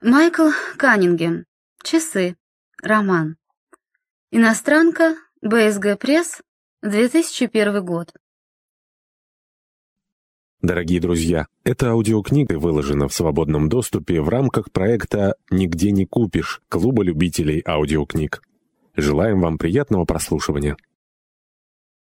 Майкл Каннингем. Часы. Роман. Иностранка. БСГ Пресс. 2001 год. Дорогие друзья, эта аудиокнига выложена в свободном доступе в рамках проекта «Нигде не купишь» Клуба любителей аудиокниг. Желаем вам приятного прослушивания.